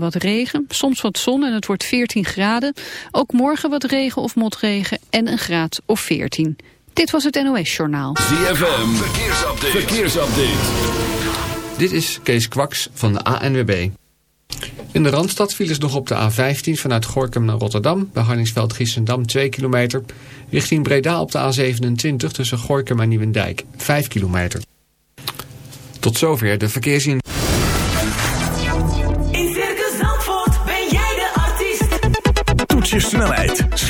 westen wat regen, soms wat zon en het wordt 14 graden. Ook morgen wat regen of motregen en een graad of 14. Dit was het NOS Journaal. ZFM, verkeersupdate. verkeersupdate. Dit is Kees Kwaks van de ANWB. In de Randstad files nog op de A15 vanuit Gorkum naar Rotterdam. Bij Harningsveld-Giessendam 2 kilometer. Richting Breda op de A27 tussen Gorkum en Nieuwendijk 5 kilometer. Tot zover de verkeersin.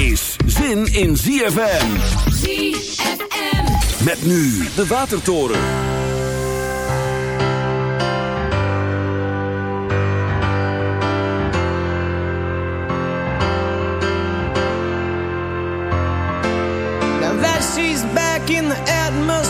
is zin in ZFM. ZFM. Met nu de Watertoren. Now that she's back in the atmosphere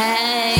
Hey.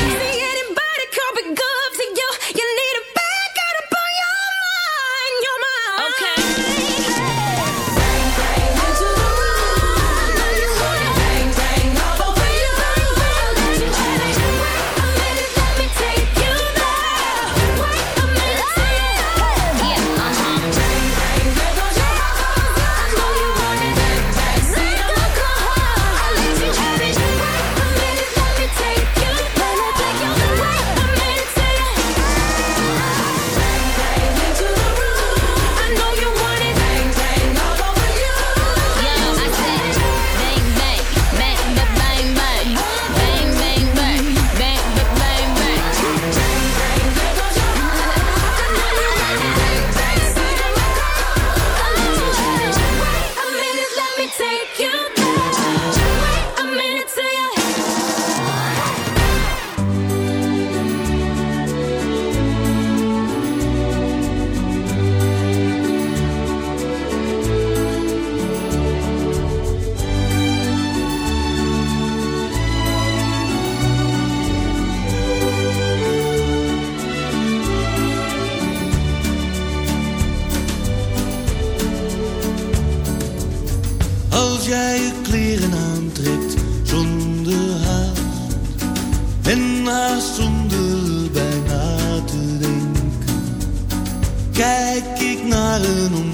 Ik naar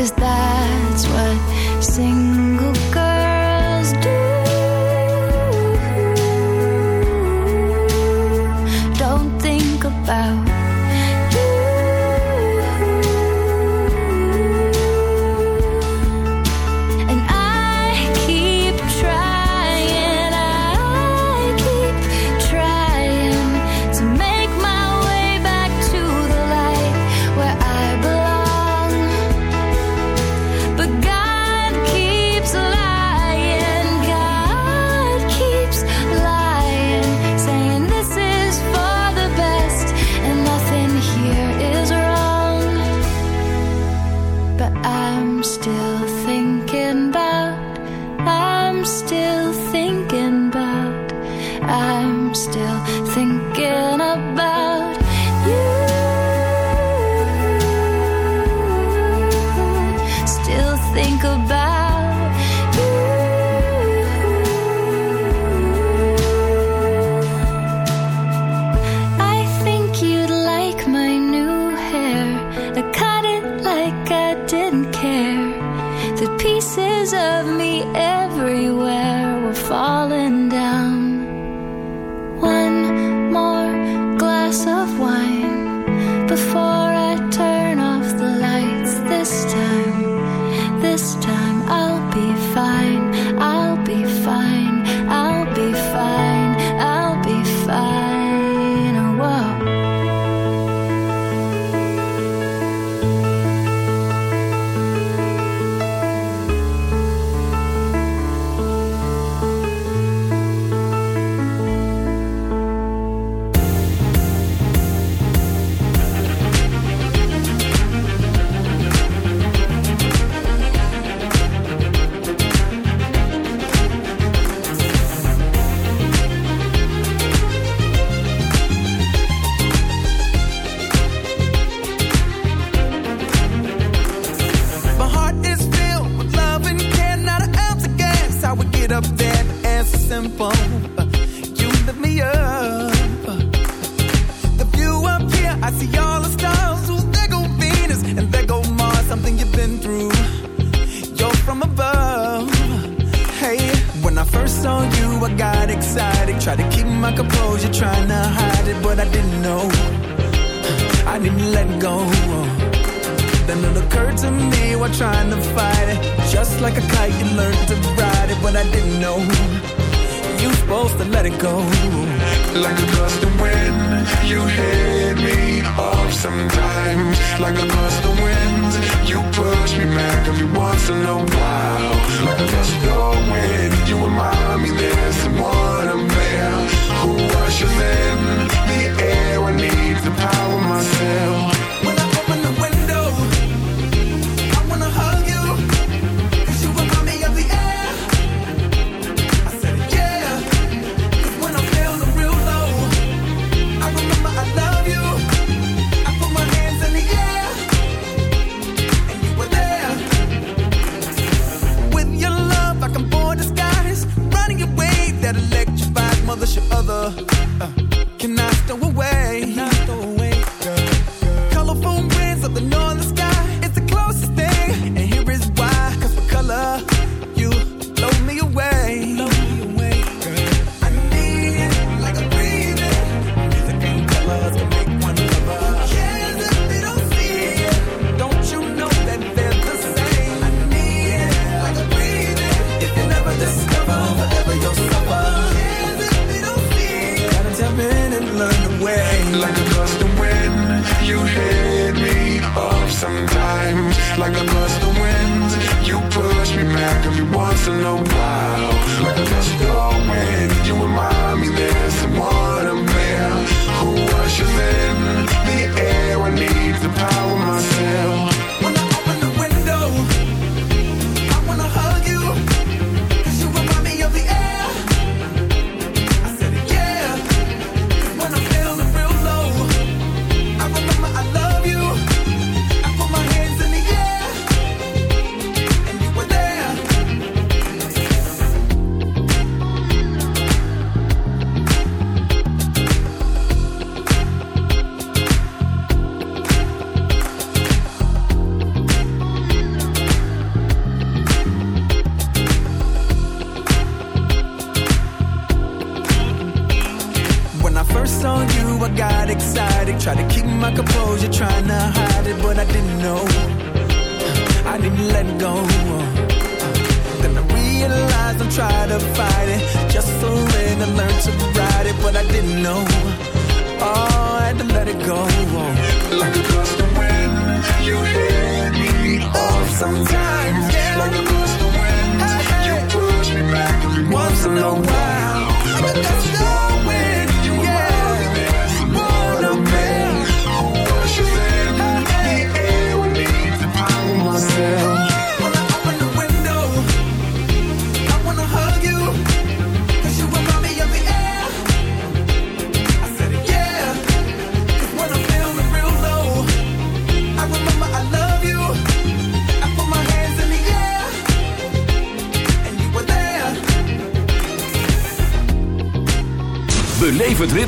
Cause that's what single girls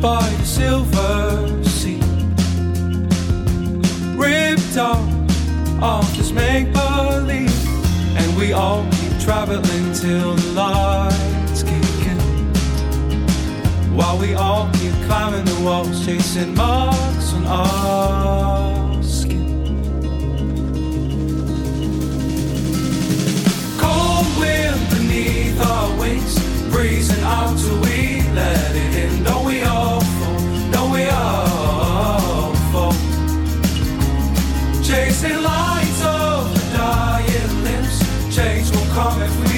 by the silver sea. Ripped off off this make believe, and we all keep traveling till the lights kick in. While we all keep climbing the walls, chasing marks on our skin. Cold wind beneath our wings, breezing out till we let it in. Don't we all? Chasing lights of the dying limbs. Change will come if we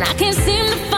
and I can't seem to find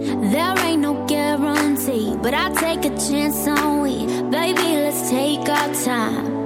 There ain't no guarantee, but I take a chance on we. Baby, let's take our time.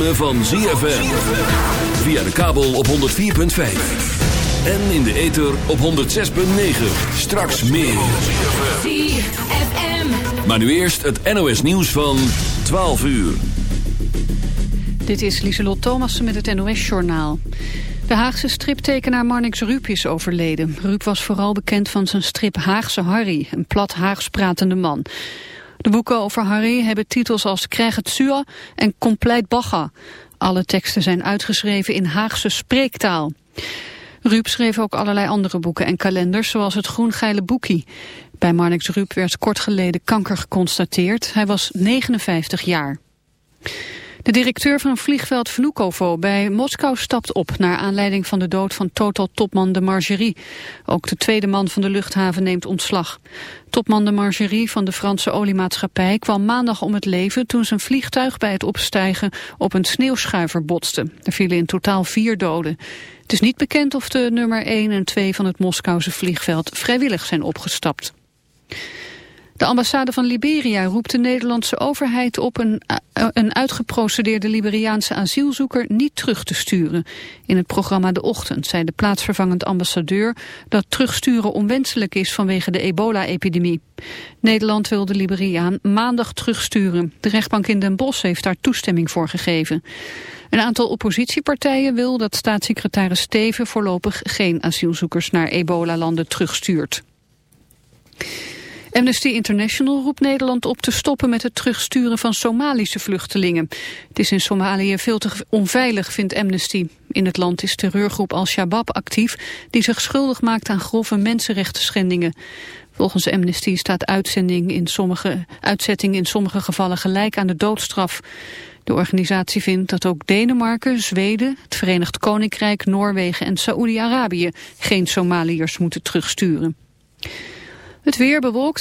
Ritme van ZFM. Via de kabel op 104.5. En in de ether op 106.9. Straks meer. ZFM. Maar nu eerst het NOS nieuws van 12 uur. Dit is Lieselot Thomassen met het NOS-journaal. De Haagse striptekenaar Marnix Ruup is overleden. Ruup was vooral bekend van zijn strip Haagse Harry, een plat Haags pratende man. De boeken over Harry hebben titels als Krijg het Sua en Compleit Bagga. Alle teksten zijn uitgeschreven in Haagse spreektaal. Ruup schreef ook allerlei andere boeken en kalenders, zoals het Groen-Geile Boekie. Bij Marnix Ruup werd kort geleden kanker geconstateerd. Hij was 59 jaar. De directeur van vliegveld Vnukovo bij Moskou stapt op... naar aanleiding van de dood van Total-topman de Margerie. Ook de tweede man van de luchthaven neemt ontslag. Topman de Margerie van de Franse oliemaatschappij... kwam maandag om het leven toen zijn vliegtuig bij het opstijgen... op een sneeuwschuiver botste. Er vielen in totaal vier doden. Het is niet bekend of de nummer 1 en 2 van het Moskouse vliegveld... vrijwillig zijn opgestapt. De ambassade van Liberia roept de Nederlandse overheid op een, eh, een uitgeprocedeerde Liberiaanse asielzoeker niet terug te sturen. In het programma De Ochtend zei de plaatsvervangend ambassadeur dat terugsturen onwenselijk is vanwege de ebola-epidemie. Nederland wil de Liberiaan maandag terugsturen. De rechtbank in Den Bosch heeft daar toestemming voor gegeven. Een aantal oppositiepartijen wil dat staatssecretaris Steven voorlopig geen asielzoekers naar ebola-landen terugstuurt. Amnesty International roept Nederland op te stoppen met het terugsturen van Somalische vluchtelingen. Het is in Somalië veel te onveilig, vindt Amnesty. In het land is terreurgroep Al-Shabaab actief, die zich schuldig maakt aan grove mensenrechten schendingen. Volgens Amnesty staat uitzending in sommige, uitzetting in sommige gevallen gelijk aan de doodstraf. De organisatie vindt dat ook Denemarken, Zweden, het Verenigd Koninkrijk, Noorwegen en Saoedi-Arabië geen Somaliërs moeten terugsturen. Het weer bewolkt.